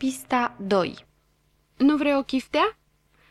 Pista 2 Nu vrei o chiftea?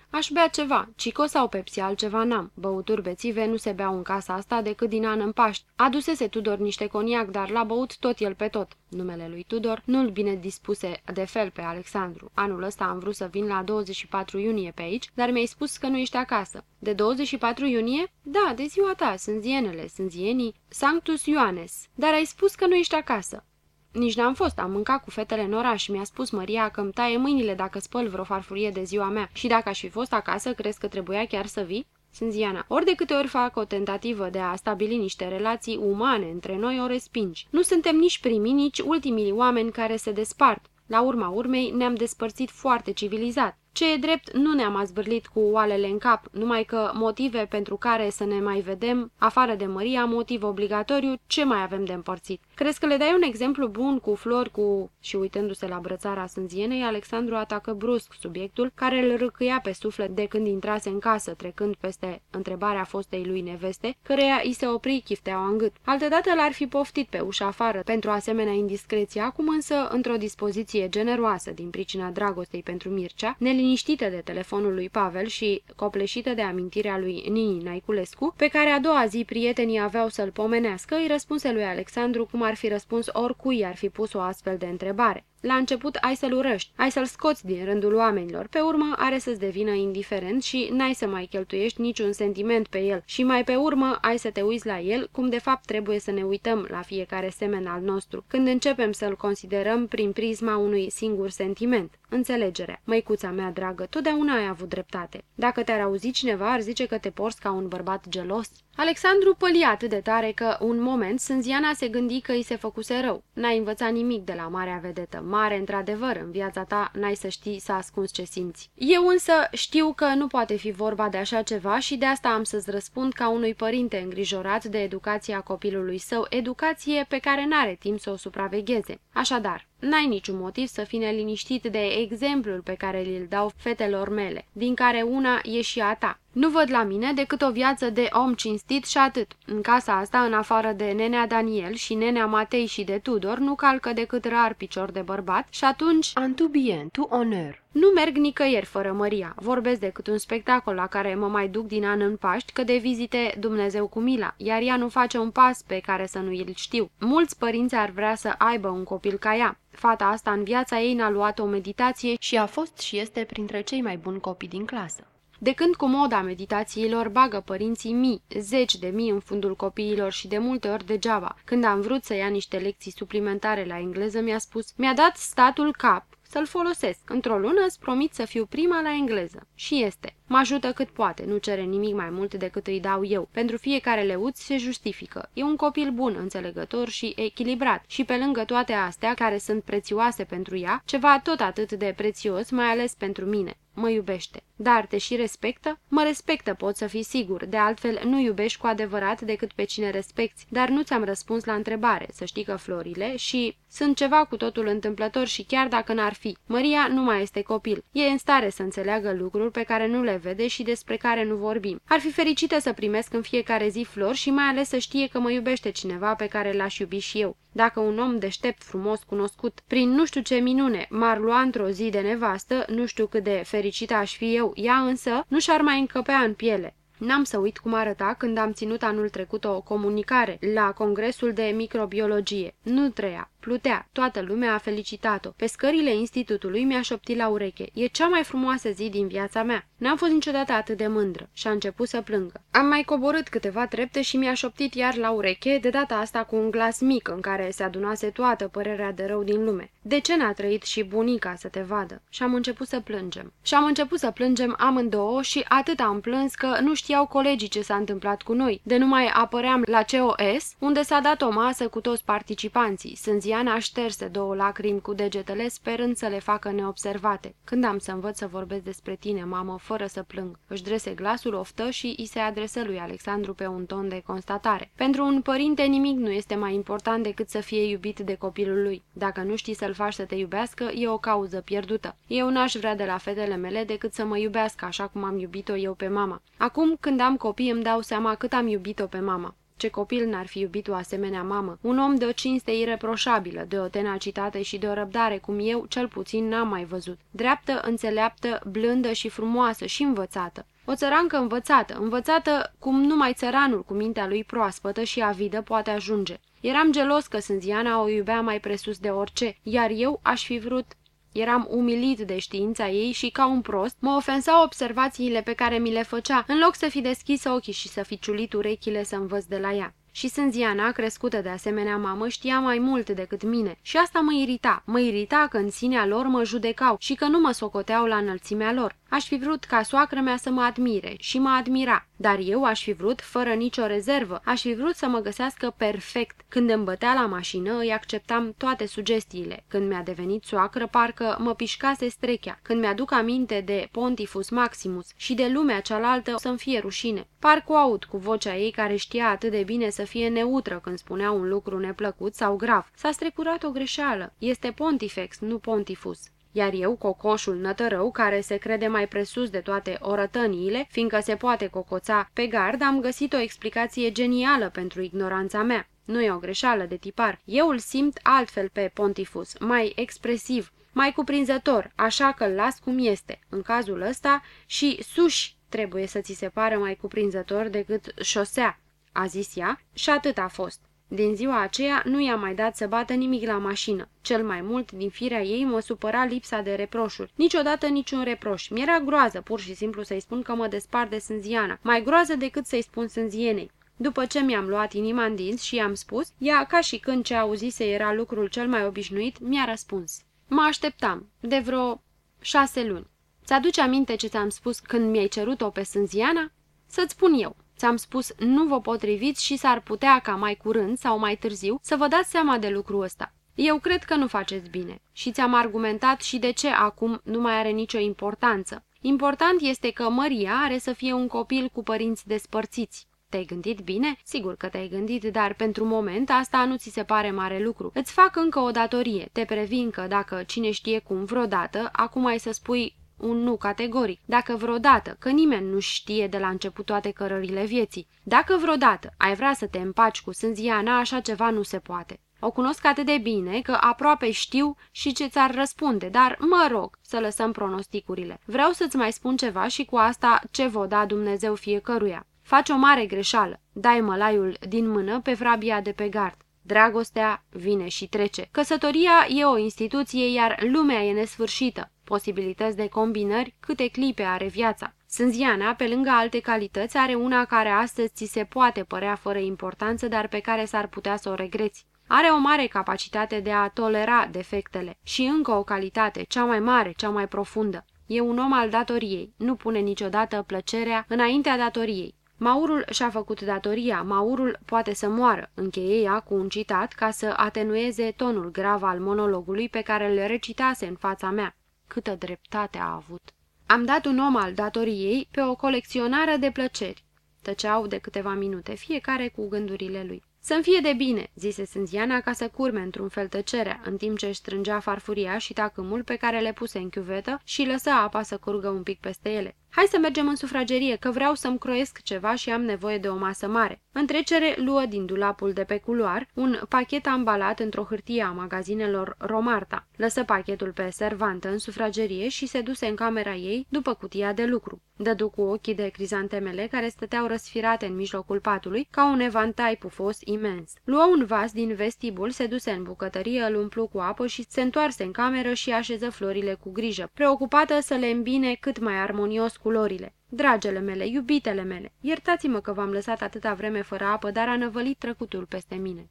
Aș bea ceva, cico sau pepsi, altceva n-am. Băuturi bețive nu se beau în casa asta decât din an în Paști. Adusese Tudor niște coniac, dar l-a băut tot el pe tot. Numele lui Tudor nu-l bine dispuse de fel pe Alexandru. Anul ăsta am vrut să vin la 24 iunie pe aici, dar mi-ai spus că nu ești acasă. De 24 iunie? Da, de ziua ta, sunt zienele, sunt zienii, Sanctus Ioanes. Dar ai spus că nu ești acasă. Nici n-am fost, am mâncat cu fetele în oraș și mi-a spus Maria că îmi taie mâinile dacă spăl vreo farfurie de ziua mea și dacă aș fi fost acasă, crezi că trebuia chiar să vii? Sunt Ziana. Ori de câte ori fac o tentativă de a stabili niște relații umane între noi, o respingi. Nu suntem nici primii, nici ultimii oameni care se despart. La urma urmei, ne-am despărțit foarte civilizat. Ce e drept, nu ne-am azvârlit cu oalele în cap, numai că motive pentru care să ne mai vedem, afară de Maria, motiv obligatoriu, ce mai avem de împărțit? Crezi că le dai un exemplu bun cu flori, cu... Și uitându-se la brățara sânzienei, Alexandru atacă brusc subiectul, care îl râcâia pe suflet de când intrase în casă, trecând peste întrebarea fostei lui neveste, căreia îi se opri chifteaua în gât. Altădată l-ar fi poftit pe ușa afară pentru asemenea indiscreție, acum însă, într-o dispoziție generoasă din pricina dragostei pentru Mircea, neliniștită de telefonul lui Pavel și copleșită de amintirea lui Nini Naiculescu, pe care a doua zi prietenii aveau să-l pomenească, îi răspunse lui Alexandru cum ar fi răspuns oricui ar fi pus o astfel de întrebare. La început ai să-l urăști, ai să-l scoți din rândul oamenilor, pe urmă are să-ți devină indiferent și n-ai să mai cheltuiești niciun sentiment pe el și mai pe urmă ai să te uiți la el, cum de fapt trebuie să ne uităm la fiecare semen al nostru, când începem să-l considerăm prin prisma unui singur sentiment, înțelegerea. Măicuța mea dragă, totdeauna ai avut dreptate. Dacă te-ar auzi cineva, ar zice că te porți ca un bărbat gelos. Alexandru pălia atât de tare că, un moment, Sânziana se gândi că îi se făcuse rău. N-ai învățat nimic de la marea vedetă. Mare, într-adevăr, în viața ta n-ai să știi să ascunzi ce simți. Eu însă știu că nu poate fi vorba de așa ceva și de asta am să-ți răspund ca unui părinte îngrijorat de educația copilului său, educație pe care n-are timp să o supravegheze. Așadar, N-ai niciun motiv să fii neliniștit de exemplul pe care îl dau fetelor mele, din care una e și a ta. Nu văd la mine decât o viață de om cinstit și atât. În casa asta, în afară de nenea Daniel și nenea Matei și de Tudor, nu calcă decât rar picior de bărbat și atunci... En tout bien, tout honneur. Nu merg nicăieri fără Maria. Vorbesc decât un spectacol la care mă mai duc din an în Paști, că de vizite Dumnezeu cu mila, iar ea nu face un pas pe care să nu îl știu. Mulți părinți ar vrea să aibă un copil ca ea. Fata asta în viața ei n-a luat o meditație și a fost și este printre cei mai buni copii din clasă. De când cu moda meditațiilor bagă părinții mii, zeci de mii în fundul copiilor și de multe ori degeaba. Când am vrut să ia niște lecții suplimentare la engleză, mi-a spus, mi-a dat statul cap să-l folosesc. Într-o lună îți promit să fiu prima la engleză. Și este. Mă ajută cât poate, nu cere nimic mai mult decât îi dau eu. Pentru fiecare leuț se justifică. E un copil bun, înțelegător și echilibrat. Și pe lângă toate astea, care sunt prețioase pentru ea, ceva tot atât de prețios, mai ales pentru mine mă iubește. Dar te și respectă? Mă respectă, pot să fii sigur. De altfel, nu iubești cu adevărat decât pe cine respecti. Dar nu ți-am răspuns la întrebare. Să știi că florile și sunt ceva cu totul întâmplător și chiar dacă n-ar fi. Maria nu mai este copil. E în stare să înțeleagă lucruri pe care nu le vede și despre care nu vorbim. Ar fi fericită să primesc în fiecare zi flori și mai ales să știe că mă iubește cineva pe care l-aș iubi și eu. Dacă un om deștept, frumos, cunoscut, prin nu știu ce minune, m-ar lua într-o zi de nevastă, nu știu cât de fericită aș fi eu, ea însă nu și-ar mai încăpea în piele. N-am să uit cum arăta când am ținut anul trecut o comunicare la Congresul de Microbiologie. Nu treia. Plutea, toată lumea a felicitat-o. Pe scările institutului mi-a șoptit la ureche. E cea mai frumoasă zi din viața mea. N-am fost niciodată atât de mândră și a început să plângă. Am mai coborât câteva trepte și mi-a șoptit iar la ureche, de data asta cu un glas mic în care se adunase toată părerea de rău din lume. De ce n-a trăit și bunica să te vadă? Și am început să plângem. Și am început să plângem amândouă și atât am plâns că nu știau colegii ce s-a întâmplat cu noi. De nu mai apăream la COS, unde s-a dat o masă cu toți participanții. Sunt Diana șterse două lacrimi cu degetele, sperând să le facă neobservate. Când am să învăț să vorbesc despre tine, mamă, fără să plâng? Își drese glasul, oftă și îi se adresă lui Alexandru pe un ton de constatare. Pentru un părinte nimic nu este mai important decât să fie iubit de copilul lui. Dacă nu știi să-l faci să te iubească, e o cauză pierdută. Eu n-aș vrea de la fetele mele decât să mă iubească așa cum am iubit-o eu pe mama. Acum, când am copii, îmi dau seama cât am iubit-o pe mama. Ce copil n-ar fi iubit o asemenea mamă? Un om de o cinste ireproșabilă, de o tenacitate și de o răbdare cum eu, cel puțin, n-am mai văzut. Dreaptă, înțeleaptă, blândă și frumoasă și învățată. O țărancă învățată, învățată cum numai țăranul cu mintea lui proaspătă și avidă poate ajunge. Eram gelos că Sânziana o iubea mai presus de orice, iar eu aș fi vrut Eram umilit de știința ei și, ca un prost, mă ofensau observațiile pe care mi le făcea, în loc să fi deschis ochii și să fi ciulit urechile să învăț de la ea. Și Sânziana, crescută de asemenea mamă, știa mai mult decât mine și asta mă irita. Mă irita că în sinea lor mă judecau și că nu mă socoteau la înălțimea lor. Aș fi vrut ca soacră mea să mă admire și mă admira, dar eu aș fi vrut, fără nicio rezervă, aș fi vrut să mă găsească perfect. Când îmi bătea la mașină, îi acceptam toate sugestiile. Când mi-a devenit soacră, parcă mă pișcase strechea. Când mi-aduc aminte de Pontifus Maximus și de lumea cealaltă, să-mi fie rușine. Parcă o aud cu vocea ei care știa atât de bine să fie neutră când spunea un lucru neplăcut sau grav. S-a strecurat o greșeală. Este Pontifex, nu Pontifus iar eu, cocoșul nătărău, care se crede mai presus de toate orătăniile, fiindcă se poate cocoța pe gard, am găsit o explicație genială pentru ignoranța mea. Nu e o greșeală de tipar. Eu îl simt altfel pe Pontifus, mai expresiv, mai cuprinzător, așa că îl las cum este, în cazul ăsta, și suși trebuie să ți se pară mai cuprinzător decât șosea, a zis ea, și atât a fost. Din ziua aceea nu i-a mai dat să bată nimic la mașină. Cel mai mult, din firea ei, mă supăra lipsa de reproșuri. Niciodată niciun reproș. Mi-era groază, pur și simplu, să-i spun că mă despar de Sânziana. Mai groază decât să-i spun Sânzienei. După ce mi-am luat inima în dinți și i-am spus, ea, ca și când ce auzise era lucrul cel mai obișnuit, mi-a răspuns. Mă așteptam, de vreo șase luni. Ți-aduce aminte ce ți-am spus când mi-ai cerut-o pe Sânziana? Să-ți spun eu. Ți-am spus, nu vă potriviți și s-ar putea ca mai curând sau mai târziu să vă dați seama de lucrul ăsta. Eu cred că nu faceți bine și ți-am argumentat și de ce acum nu mai are nicio importanță. Important este că Maria are să fie un copil cu părinți despărțiți. Te-ai gândit bine? Sigur că te-ai gândit, dar pentru moment asta nu ți se pare mare lucru. Îți fac încă o datorie. Te previn că dacă cine știe cum vreodată, acum ai să spui un nu categoric. Dacă vreodată, că nimeni nu știe de la început toate cărările vieții, dacă vreodată ai vrea să te împaci cu sânziana, așa ceva nu se poate. O cunosc atât de bine că aproape știu și ce ți-ar răspunde, dar mă rog să lăsăm pronosticurile. Vreau să-ți mai spun ceva și cu asta ce vă da Dumnezeu fiecăruia. Faci o mare greșeală. Dai mălaiul din mână pe vrabia de pe gard. Dragostea vine și trece. Căsătoria e o instituție, iar lumea e nesfârșită posibilități de combinări, câte clipe are viața. Sânziana, pe lângă alte calități, are una care astăzi ți se poate părea fără importanță, dar pe care s-ar putea să o regreți. Are o mare capacitate de a tolera defectele și încă o calitate, cea mai mare, cea mai profundă. E un om al datoriei, nu pune niciodată plăcerea înaintea datoriei. Maurul și-a făcut datoria, Maurul poate să moară, încheie ea cu un citat ca să atenueze tonul grav al monologului pe care îl recitase în fața mea câtă dreptate a avut. Am dat un om al datoriei pe o colecționară de plăceri. Tăceau de câteva minute, fiecare cu gândurile lui. Să-mi fie de bine, zise Sânziana ca să curme într-un fel tăcerea, în timp ce își strângea farfuria și tacâmul pe care le puse în chiuvetă și lăsa apa să curgă un pic peste ele. Hai să mergem în sufragerie, că vreau să-mi croiesc ceva și am nevoie de o masă mare. În trecere, luă din dulapul de pe culoar un pachet ambalat într-o hârtie a magazinelor Romarta. Lăsă pachetul pe servantă în sufragerie și se duse în camera ei după cutia de lucru. Dădu cu ochii de crizantemele care stăteau răsfirate în mijlocul patului ca un evantai pufos imens. Luă un vas din vestibul, se duse în bucătărie, îl umplu cu apă și se întoarse în cameră și așeză florile cu grijă, preocupată să le îmbine cât mai armonios culorile. Dragele mele, iubitele mele, iertați-mă că v-am lăsat atâta vreme fără apă, dar a năvălit trăcutul peste mine.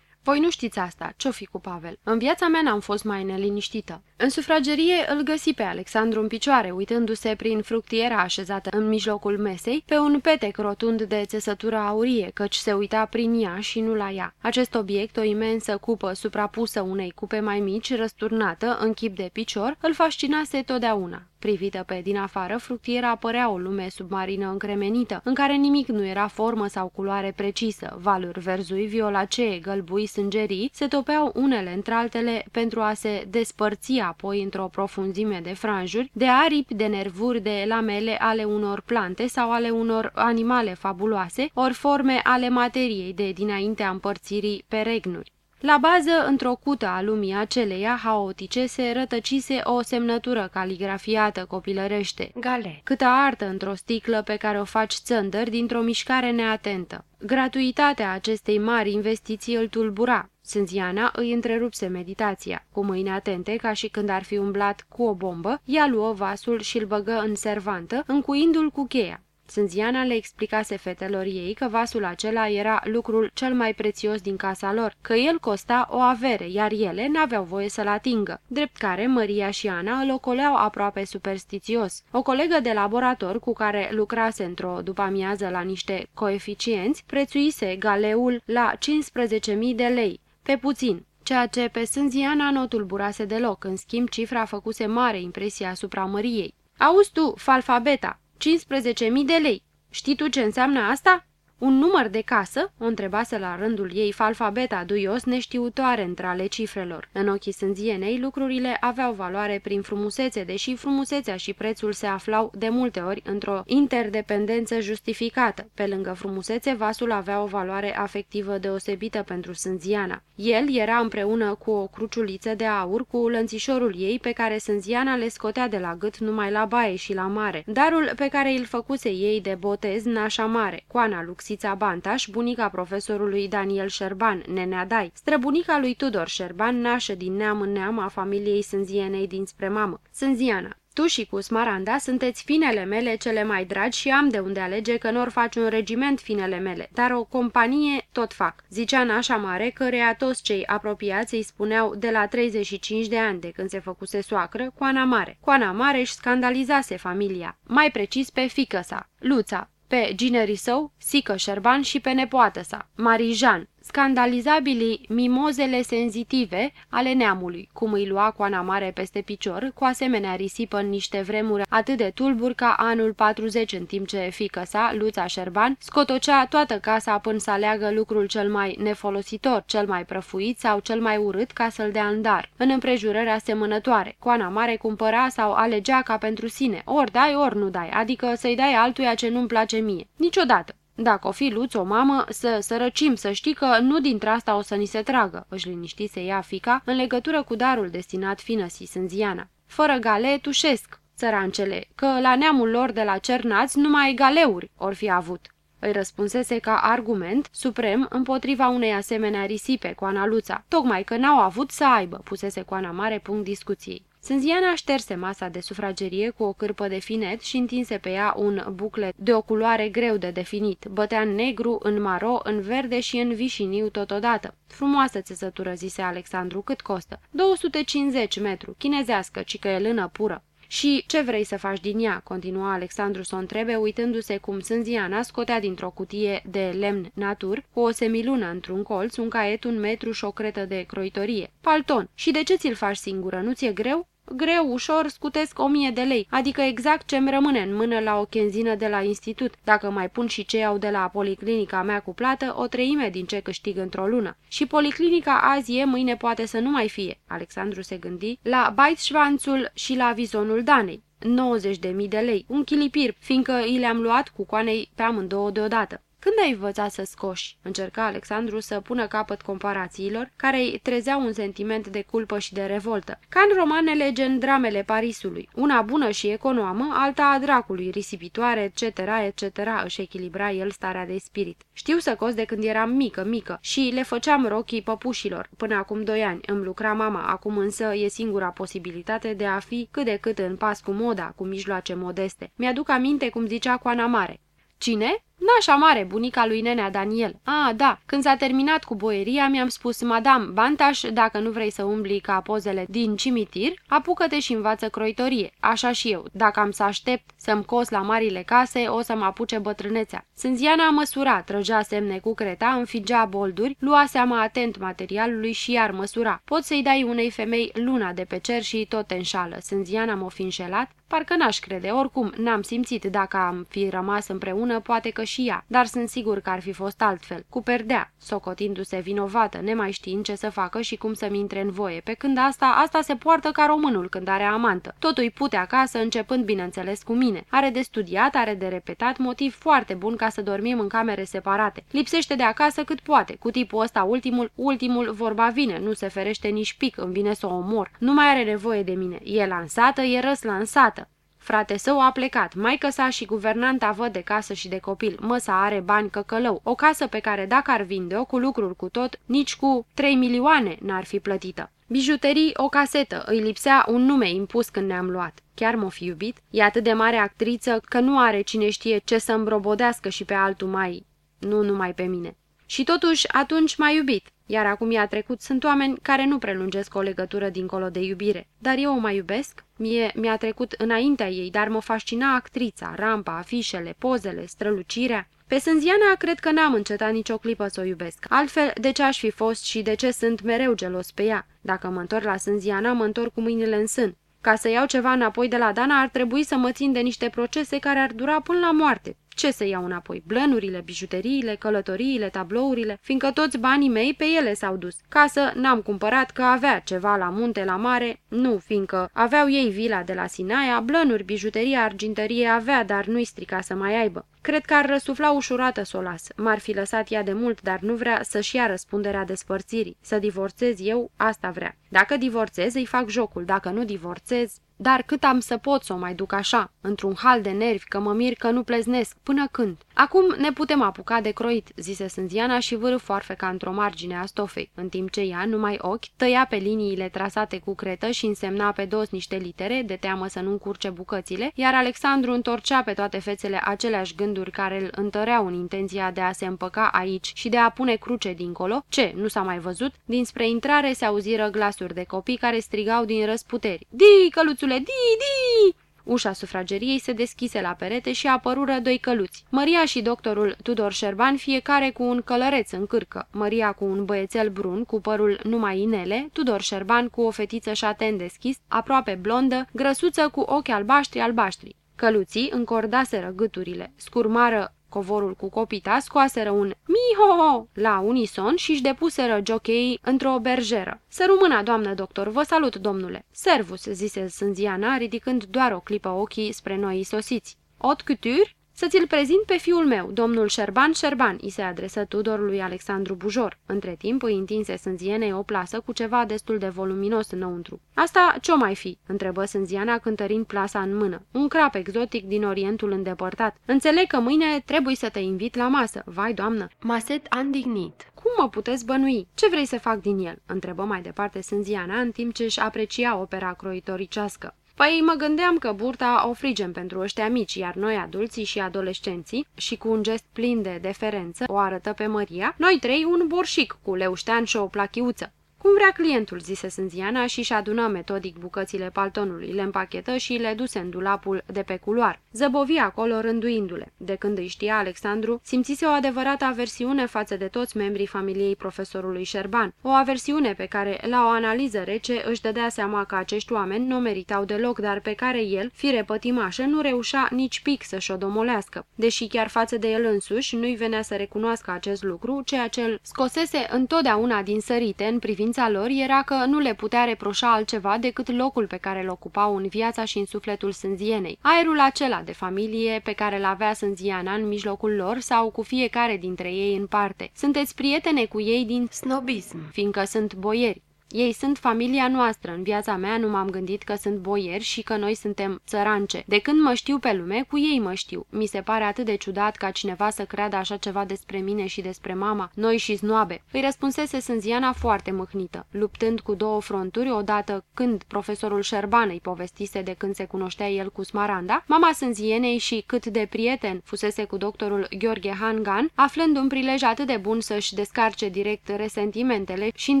Voi nu știți asta, ce-o fi cu Pavel? În viața mea n-am fost mai neliniștită. În sufragerie îl găsi pe Alexandru în picioare, uitându-se prin fructiera așezată în mijlocul mesei, pe un petec rotund de țesătură aurie, căci se uita prin ea și nu la ea. Acest obiect, o imensă cupă suprapusă unei cupe mai mici, răsturnată, în chip de picior, îl fascinase totdeauna. Privită pe din afară, fructiera părea o lume submarină încremenită, în care nimic nu era formă sau culoare precisă. Valuri verzui, violacee, gălbui, sângerii se topeau unele între altele pentru a se despărți apoi într-o profunzime de franjuri, de aripi, de nervuri, de lamele ale unor plante sau ale unor animale fabuloase, ori forme ale materiei de dinaintea împărțirii pe regnuri. La bază, într-o cută a lumii aceleia haotice, se rătăcise o semnătură caligrafiată copilărește, Gale. câtă artă într-o sticlă pe care o faci țândări dintr-o mișcare neatentă. Gratuitatea acestei mari investiții îl tulbura. Sânziana îi întrerupse meditația. Cu mâini atente, ca și când ar fi umblat cu o bombă, ea luă vasul și îl băgă în servantă, încuindu-l cu cheia. Sânziana le explicase fetelor ei că vasul acela era lucrul cel mai prețios din casa lor, că el costa o avere, iar ele n-aveau voie să-l atingă, drept care Maria și Ana îl ocoleau aproape superstițios. O colegă de laborator cu care lucrase într-o după-amiază la niște coeficienți, prețuise galeul la 15.000 de lei, pe puțin, ceea ce pe Sânziana nu tulburase deloc, în schimb cifra făcuse mare impresie asupra Măriei. Auzi tu, falfabeta, 15.000 de lei. Știi tu ce înseamnă asta?" Un număr de casă?" o întrebase la rândul ei falfabeta duios neștiutoare între ale cifrelor. În ochii sânzienei, lucrurile aveau valoare prin frumusețe, deși frumusețea și prețul se aflau de multe ori într-o interdependență justificată. Pe lângă frumusețe, vasul avea o valoare afectivă deosebită pentru sânziana. El era împreună cu o cruciuliță de aur cu lănțișorul ei pe care sânziana le scotea de la gât numai la baie și la mare, darul pe care îl făcuse ei de botez nașa mare, coana luxi Lăsița Bantaș, bunica profesorului Daniel Șerban, nenea Dai, străbunica lui Tudor Șerban, nașă din neam în neam a familiei Sânzienei dinspre mamă. Sânziana, tu și cu Smaranda sunteți finele mele cele mai dragi și am de unde alege că nu faci un regiment finele mele, dar o companie tot fac. Zicea nașa mare, căreia toți cei apropiați îi spuneau de la 35 de ani de când se făcuse soacră, Coana Mare. Coana Mare își scandalizase familia, mai precis pe fică sa, Luța, pe ginerii său, Sică Șerban și pe nepoată sa, Marijan, scandalizabilii mimozele senzitive ale neamului, cum îi lua coana mare peste picior, cu asemenea risipă în niște vremuri atât de tulburi ca anul 40, în timp ce fică sa, Luța Șerban, scotocea toată casa până să aleagă lucrul cel mai nefolositor, cel mai prăfuit sau cel mai urât ca să-l dea în dar, în împrejurări asemănătoare. Coana mare cumpăra sau alegea ca pentru sine, ori dai, ori nu dai, adică să-i dai altuia ce nu-mi place mie. Niciodată. Dacă o fi Luț, o mamă, să sărăcim, să știi că nu dintre asta o să ni se tragă, își liniștise ea fica în legătură cu darul destinat finăsii Sânziana. Fără gale, tușesc, țărancele, că la neamul lor de la Cernați numai galeuri or fi avut. Îi răspunsese ca argument suprem împotriva unei asemenea risipe cu Ana Luța, tocmai că n-au avut să aibă, pusese cu Ana Mare punct discuției. Sânziana șterse masa de sufragerie cu o cârpă de finet și întinse pe ea un buclet de o culoare greu de definit. Bătea în negru, în maro, în verde și în vișiniu totodată. Frumoasă țesătură, zise Alexandru, cât costă? 250 metru, chinezească, ci că e lână pură. Și ce vrei să faci din ea?" continua Alexandru să o întrebe, uitându-se cum Sânziana scotea dintr-o cutie de lemn natur, cu o semilună într-un colț, un caiet, un metru și o cretă de croitorie. Palton, și de ce ți-l faci singură? Nu ți-e greu?" Greu, ușor, scutesc o mie de lei, adică exact ce-mi rămâne în mână la o chenzină de la institut, dacă mai pun și ce iau de la policlinica mea cu plată, o treime din ce câștig într-o lună. Și policlinica azi e, mâine poate să nu mai fie. Alexandru se gândi la Baitșvanțul și la vizonul Danei. 90 de mii de lei, un chilipir, fiindcă i le-am luat cu coanei pe amândouă deodată. Când ai învățat să scoși?" încerca Alexandru să pună capăt comparațiilor, care îi trezeau un sentiment de culpă și de revoltă. Ca în romanele gen dramele Parisului, una bună și economă, alta a dracului, risipitoare, etc., etc., își echilibra el starea de spirit. Știu să cos de când eram mică, mică și le făceam rochii păpușilor. Până acum doi ani îmi lucra mama, acum însă e singura posibilitate de a fi cât de cât în pas cu moda, cu mijloace modeste. Mi-aduc aminte cum zicea Coana Mare. Cine? Nașa mare, bunica lui nenea Daniel. Ah, da, când s-a terminat cu boieria, mi-am spus, Madame Bantaș, dacă nu vrei să umbli ca pozele din cimitir, apucă-te și învață croitorie. Așa și eu, dacă am să aștept să-mi cos la marile case, o să mă apuce bătrânețea. Sânziana măsura, trăgea semne cu creta, înfigea bolduri, lua seama atent materialului și iar măsura. Poți să-i dai unei femei luna de pe cer și tot te înșală. Sânziana m-o fi înșelat? Parcă n-aș crede, oricum n-am simțit dacă am fi rămas împreună, poate că și ea, dar sunt sigur că ar fi fost altfel, cu perdea, socotindu-se vinovată, nemai știind ce să facă și cum să-mi intre în voie, pe când asta, asta se poartă ca românul când are amantă. Totul îi pute acasă, începând bineînțeles cu mine. Are de studiat, are de repetat, motiv foarte bun ca să dormim în camere separate. Lipsește de acasă cât poate, cu tipul ăsta ultimul, ultimul vorba vine, nu se ferește nici pic, îmi vine să o omor. Nu mai are nevoie de mine. E lansată, e răslansată. Frate său a plecat, maică sa și guvernanta văd de casă și de copil, măsa are bani căcălău, o casă pe care dacă ar vinde-o cu lucruri cu tot, nici cu 3 milioane n-ar fi plătită. Bijuterii, o casetă, îi lipsea un nume impus când ne-am luat. Chiar m-o fi iubit? E atât de mare actriță că nu are cine știe ce să îmbrobodească și pe altul mai... Nu numai pe mine. Și totuși, atunci m-a iubit. Iar acum i-a trecut, sunt oameni care nu prelungesc o legătură dincolo de iubire. Dar eu o mai iubesc? Mie mi-a trecut înaintea ei, dar mă fascina actrița, rampa, afișele, pozele, strălucirea. Pe Sânziana cred că n-am încetat nicio clipă să o iubesc. Altfel, de ce aș fi fost și de ce sunt mereu gelos pe ea? Dacă mă întorc la Sânziana, mă întorc cu mâinile în sân. Ca să iau ceva înapoi de la Dana, ar trebui să mă țin de niște procese care ar dura până la moarte. Ce să iau înapoi? Blănurile, bijuteriile, călătoriile, tablourile, fiindcă toți banii mei pe ele s-au dus. Casă n-am cumpărat că avea ceva la munte, la mare, nu, fiindcă aveau ei vila de la Sinaia, blănuri, bijuterie, argintărie avea, dar nu-i strica să mai aibă. Cred că ar răsufla ușurată să o las. M-ar fi lăsat ea de mult, dar nu vrea să-și ia răspunderea despărțirii. Să divorțez eu, asta vrea. Dacă divorțez, îi fac jocul. Dacă nu divorțez, dar cât am să pot să o mai duc așa, într-un hal de nervi, că mă mir că nu pleznesc, până când? Acum ne putem apuca de croit, zise Sânziana și vârâ foarfeca într-o margine a stofei, în timp ce ea, numai ochi, tăia pe liniile trasate cu cretă și însemna pe dos niște litere, de teamă să nu încurce bucățile, iar Alexandru întorcea pe toate fețele aceleași gânduri care îl întăreau în intenția de a se împăca aici și de a pune cruce dincolo, ce, nu s-a mai văzut, dinspre intrare se auziră glasuri de copii care strigau din răsputeri. Di, căluțule, di, di! Ușa sufrageriei se deschise la perete și apărură doi căluți. Maria și doctorul Tudor Șerban, fiecare cu un călăreț în cârcă. Maria cu un băiețel brun, cu părul numai inele, Tudor Șerban cu o fetiță șaten deschis, aproape blondă, grăsuță cu ochi albaștri-albaștri. Căluții încordaseră gâturile, scurmară covorul cu copita, scoaseră un miho la unison și își depuseră jocheii într-o berjeră. Să rumâna, doamnă doctor, vă salut, domnule. Servus, zise Sânziana, ridicând doar o clipă ochii spre noi sosiți. Ot couture? Să ți-l prezint pe fiul meu, domnul Șerban Șerban, îi se adresă Tudor lui Alexandru Bujor. Între timp îi întinse sânzienei o plasă cu ceva destul de voluminos înăuntru. Asta ce-o mai fi?" întrebă sânziana cântărind plasa în mână. Un crap exotic din Orientul îndepărtat. Înțeleg că mâine trebuie să te invit la masă. Vai, doamnă!" Maset andignit. Cum mă puteți bănui? Ce vrei să fac din el?" întrebă mai departe sânziana în timp ce își aprecia opera croitoricească. Păi mă gândeam că burta o frigem pentru ăștia mici, iar noi adulții și adolescenții, și cu un gest plin de deferență, o arătă pe Maria, noi trei un borșic cu leuștean și o plachiuță. Cum vrea clientul, zise Sânziana și-și adună metodic bucățile paltonului, le împachetă și le duse în dulapul de pe culoar. Zăbovi acolo rânduindu-le. De când îi știa Alexandru, simțise o adevărată aversiune față de toți membrii familiei profesorului Șerban. O aversiune pe care, la o analiză rece, își dădea seama că acești oameni nu meritau deloc, dar pe care el, fire pătimașă, nu reușea nici pic să-și o domolească. Deși chiar față de el însuși nu-i venea să recunoască acest lucru, ceea ce îl scosese întotdeauna din sărite în privința Dorința lor era că nu le putea reproșa altceva decât locul pe care îl ocupau în viața și în sufletul sânzienei. Aerul acela de familie pe care îl avea sânziana în mijlocul lor sau cu fiecare dintre ei în parte. Sunteți prietene cu ei din snobism, fiindcă sunt boieri. Ei sunt familia noastră. În viața mea nu m-am gândit că sunt boieri și că noi suntem țărance. De când mă știu pe lume, cu ei mă știu. Mi se pare atât de ciudat ca cineva să creadă așa ceva despre mine și despre mama, noi și snoabe. Îi răspunsese Sânziana foarte mâhnită, luptând cu două fronturi, odată când profesorul Șerban îi povestise de când se cunoștea el cu Smaranda, mama Sânzienei și cât de prieten fusese cu doctorul Gheorghe Hangan, aflând un prilej atât de bun să-și descarce direct resentimentele și în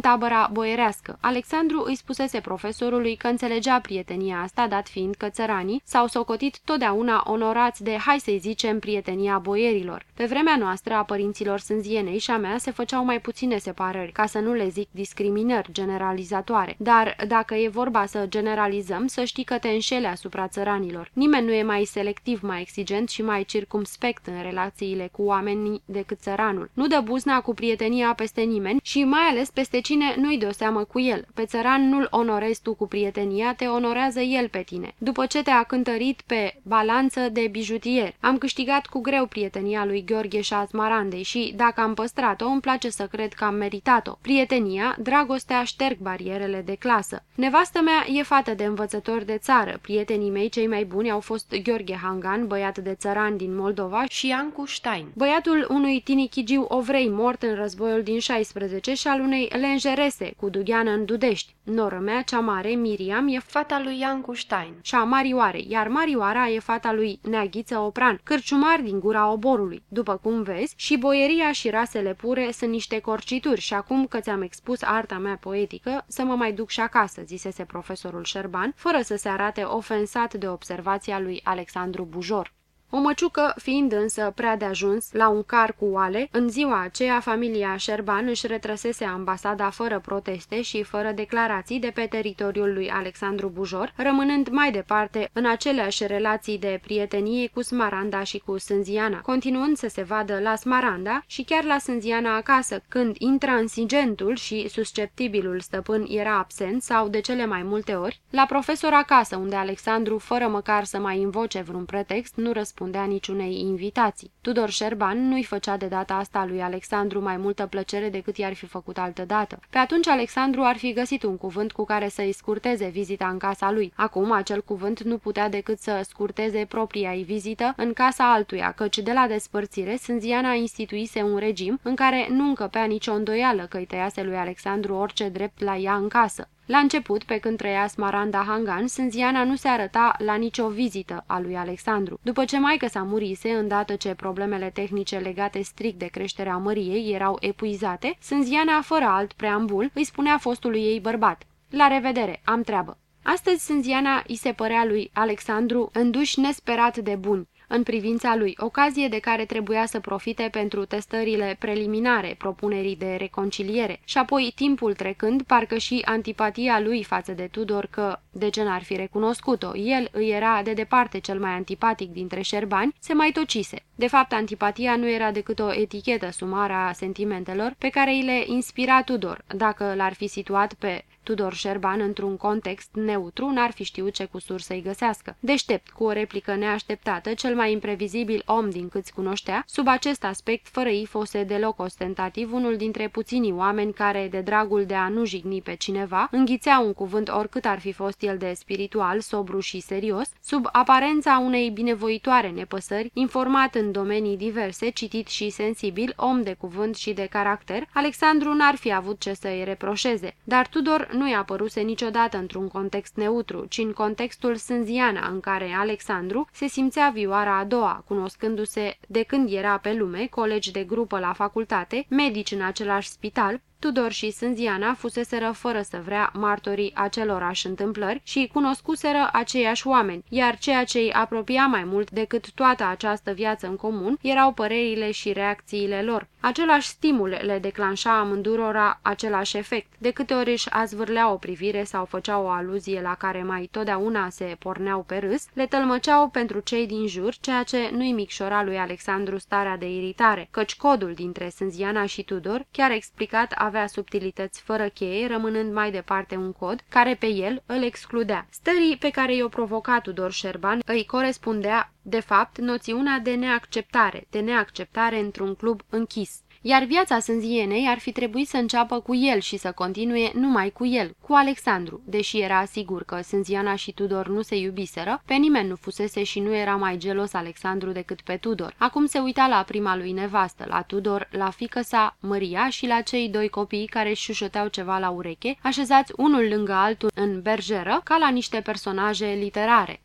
tabăra boierească. Alexandru îi spusese profesorului că înțelegea prietenia asta, dat fiind că țăranii s-au socotit totdeauna onorați de, hai să-i zicem, prietenia boierilor. Pe vremea noastră a părinților sânzienei și a mea se făceau mai puține separări, ca să nu le zic discriminări generalizatoare. Dar dacă e vorba să generalizăm, să știi că te înșele asupra țăranilor. Nimeni nu e mai selectiv, mai exigent și mai circumspect în relațiile cu oamenii decât țăranul. Nu dă buzna cu prietenia peste nimeni și mai ales peste cine nu-i de o seamă cu el. Pe țăran nu-l onorezi tu cu prietenia, te onorează el pe tine. După ce te-a cântărit pe balanță de bijutier, am câștigat cu greu prietenia lui Gheorghe și Șazmarandei și, dacă am păstrat-o, îmi place să cred că am meritat-o. Prietenia, dragostea șterg barierele de clasă. Nevastă mea e fată de învățător de țară. Prietenii mei cei mai buni au fost Gheorghe Hangan, băiat de țăran din Moldova, și Iancu Stein, băiatul unui tinichigiu ovrei mort în războiul din 16 și al unei lenjerese cu dugheană în Dudești. Noră mea, cea mare, Miriam, e fata lui Iancu Stein și a Marioare, iar Marioara e fata lui Neaghiță Opran, cârciumar din gura oborului. După cum vezi, și boieria și rasele pure sunt niște corcituri și acum că ți-am expus arta mea poetică, să mă mai duc și acasă, zisese profesorul Șerban, fără să se arate ofensat de observația lui Alexandru Bujor. O măciucă fiind însă prea de ajuns la un car cu oale, în ziua aceea familia Șerban își retrăsese ambasada fără proteste și fără declarații de pe teritoriul lui Alexandru Bujor, rămânând mai departe în aceleași relații de prietenie cu Smaranda și cu Sânziana, continuând să se vadă la Smaranda și chiar la Sânziana acasă, când intransigentul și susceptibilul stăpân era absent sau de cele mai multe ori, la profesor acasă, unde Alexandru, fără măcar să mai invoce vreun pretext, nu răspundea răspundea niciunei invitații. Tudor Șerban nu-i făcea de data asta lui Alexandru mai multă plăcere decât i-ar fi făcut altă dată. Pe atunci Alexandru ar fi găsit un cuvânt cu care să-i scurteze vizita în casa lui. Acum acel cuvânt nu putea decât să scurteze propria ei vizită în casa altuia, căci de la despărțire Sânziana instituise un regim în care nu încăpea nicio îndoială că îi tăiase lui Alexandru orice drept la ea în casă. La început, pe când trăia Smaranda Hangan, Sânziana nu se arăta la nicio vizită a lui Alexandru. După ce maică sa murise, îndată ce problemele tehnice legate strict de creșterea măriei erau epuizate, Sânziana, fără alt preambul, îi spunea fostului ei bărbat. La revedere, am treabă. Astăzi Sânziana îi se părea lui Alexandru înduși nesperat de buni în privința lui, ocazie de care trebuia să profite pentru testările preliminare propunerii de reconciliere și apoi, timpul trecând, parcă și antipatia lui față de Tudor că, de ce n-ar fi recunoscut-o, el îi era de departe cel mai antipatic dintre șerbani, se mai tocise. De fapt, antipatia nu era decât o etichetă sumară a sentimentelor pe care îi le inspira Tudor, dacă l-ar fi situat pe Tudor Șerban, într-un context neutru, n-ar fi știut ce cusur să-i găsească. Deștept, cu o replică neașteptată, cel mai imprevizibil om din câți cunoștea, sub acest aspect, fără ei fose deloc ostentativ, unul dintre puținii oameni care, de dragul de a nu jigni pe cineva, înghițea un cuvânt oricât ar fi fost el de spiritual, sobru și serios, sub aparența unei binevoitoare nepăsări, informat în domenii diverse, citit și sensibil, om de cuvânt și de caracter, Alexandru n-ar fi avut ce să-i reproșeze, dar Tudor nu-i apăruse niciodată într-un context neutru, ci în contextul sânziana în care Alexandru se simțea vioara a doua, cunoscându-se de când era pe lume, colegi de grupă la facultate, medici în același spital, Tudor și Sânziana fuseseră fără să vrea martorii acelorași întâmplări și cunoscuseră aceiași oameni, iar ceea ce îi apropia mai mult decât toată această viață în comun erau părerile și reacțiile lor. Același stimul le declanșa amândurora același efect. De câte ori își azvârlea o privire sau făcea o aluzie la care mai totdeauna se porneau pe râs, le tălmăceau pentru cei din jur, ceea ce nu-i micșora lui Alexandru starea de iritare, căci codul dintre Sânziana și Tudor, chiar explicat, avea subtilități fără cheie, rămânând mai departe un cod, care pe el îl excludea. Stării pe care i-o provoca Tudor Șerban îi corespundea, de fapt, noțiunea de neacceptare, de neacceptare într-un club închis. Iar viața sânzienei ar fi trebuit să înceapă cu el și să continue numai cu el, cu Alexandru, deși era sigur că Sânziana și Tudor nu se iubiseră, pe nimeni nu fusese și nu era mai gelos Alexandru decât pe Tudor. Acum se uita la prima lui nevastă, la Tudor, la fică sa, Maria și la cei doi copii care șușoteau ceva la ureche, așezați unul lângă altul în berjeră, ca la niște personaje literare.